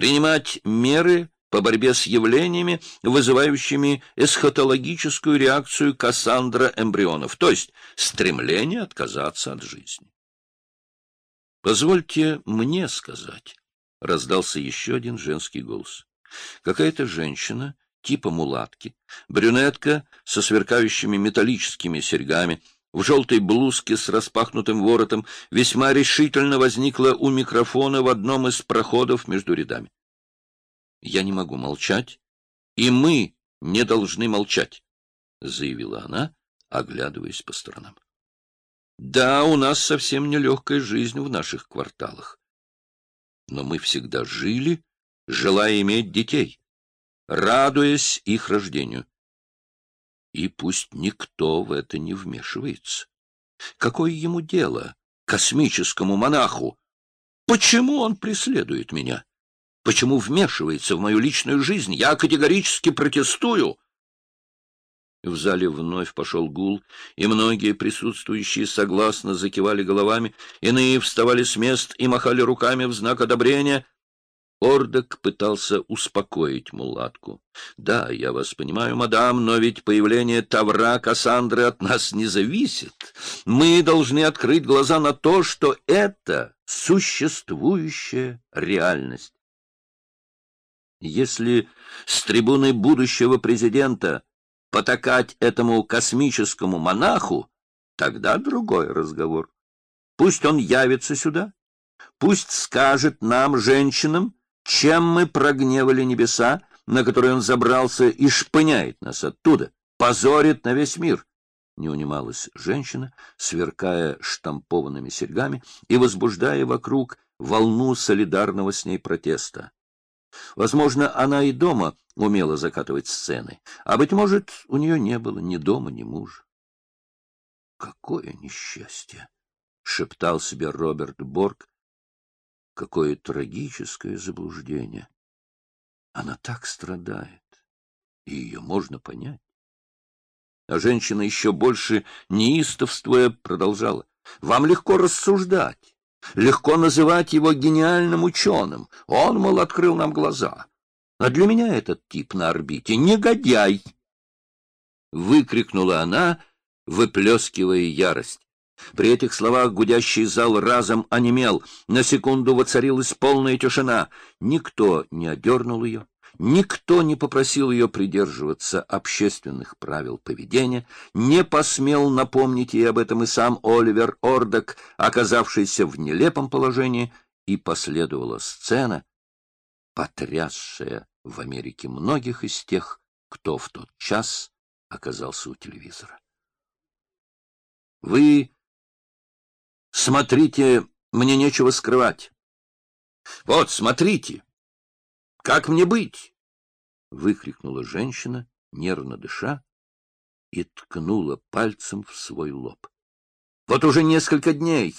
принимать меры по борьбе с явлениями, вызывающими эсхатологическую реакцию Кассандра эмбрионов, то есть стремление отказаться от жизни. «Позвольте мне сказать», — раздался еще один женский голос. Какая-то женщина, типа мулатки, брюнетка со сверкающими металлическими серьгами, в желтой блузке с распахнутым воротом, весьма решительно возникла у микрофона в одном из проходов между рядами. Я не могу молчать, и мы не должны молчать, — заявила она, оглядываясь по сторонам. Да, у нас совсем нелегкая жизнь в наших кварталах. Но мы всегда жили, желая иметь детей, радуясь их рождению. И пусть никто в это не вмешивается. Какое ему дело, космическому монаху? Почему он преследует меня? Почему вмешивается в мою личную жизнь? Я категорически протестую. В зале вновь пошел гул, и многие присутствующие согласно закивали головами, иные вставали с мест и махали руками в знак одобрения. Ордок пытался успокоить мулатку. — Да, я вас понимаю, мадам, но ведь появление Тавра Кассандры от нас не зависит. Мы должны открыть глаза на то, что это существующая реальность. Если с трибуны будущего президента потакать этому космическому монаху, тогда другой разговор. Пусть он явится сюда, пусть скажет нам, женщинам, чем мы прогневали небеса, на которые он забрался и шпыняет нас оттуда, позорит на весь мир. Не унималась женщина, сверкая штампованными серьгами и возбуждая вокруг волну солидарного с ней протеста. Возможно, она и дома умела закатывать сцены, а, быть может, у нее не было ни дома, ни мужа. «Какое несчастье!» — шептал себе Роберт Борг. «Какое трагическое заблуждение! Она так страдает, и ее можно понять». А женщина еще больше неистовствуя продолжала. «Вам легко рассуждать. Легко называть его гениальным ученым. Он, мол, открыл нам глаза. А для меня этот тип на орбите — негодяй! Выкрикнула она, выплескивая ярость. При этих словах гудящий зал разом онемел. На секунду воцарилась полная тишина. Никто не одернул ее, Никто не попросил ее придерживаться общественных правил поведения, не посмел напомнить ей об этом и сам Оливер Ордок, оказавшийся в нелепом положении, и последовала сцена, потрясшая в Америке многих из тех, кто в тот час оказался у телевизора. Вы смотрите, мне нечего скрывать. Вот, смотрите. Как мне быть? — выкрикнула женщина, нервно дыша, и ткнула пальцем в свой лоб. — Вот уже несколько дней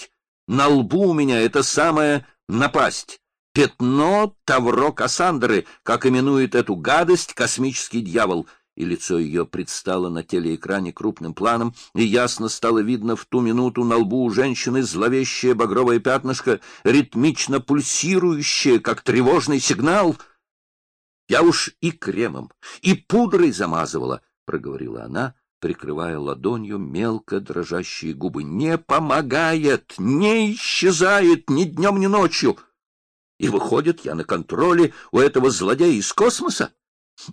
на лбу у меня это самая напасть. Пятно Тавро Кассандры, как именует эту гадость космический дьявол — и лицо ее предстало на телеэкране крупным планом, и ясно стало видно в ту минуту на лбу у женщины зловещее багровое пятнышко, ритмично пульсирующее, как тревожный сигнал — я уж и кремом, и пудрой замазывала, — проговорила она, прикрывая ладонью мелко дрожащие губы. Не помогает, не исчезает ни днем, ни ночью. И выходит, я на контроле у этого злодея из космоса.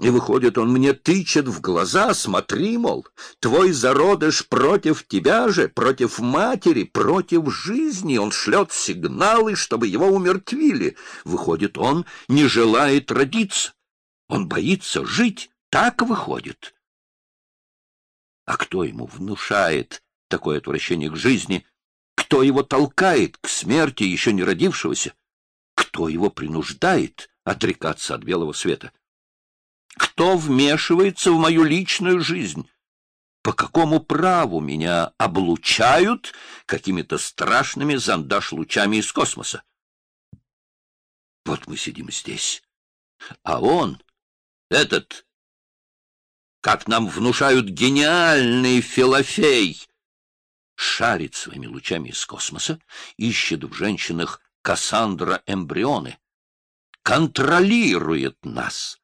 И выходит, он мне тычет в глаза, смотри, мол, твой зародыш против тебя же, против матери, против жизни. Он шлет сигналы, чтобы его умертвили. Выходит, он не желает родиться. Он боится жить, так выходит. А кто ему внушает такое отвращение к жизни? Кто его толкает к смерти еще не родившегося? Кто его принуждает отрекаться от белого света? Кто вмешивается в мою личную жизнь? По какому праву меня облучают какими-то страшными зондаж-лучами из космоса? Вот мы сидим здесь, а он этот, как нам внушают, гениальный Филофей, шарит своими лучами из космоса, ищет в женщинах Кассандра эмбрионы. контролирует нас.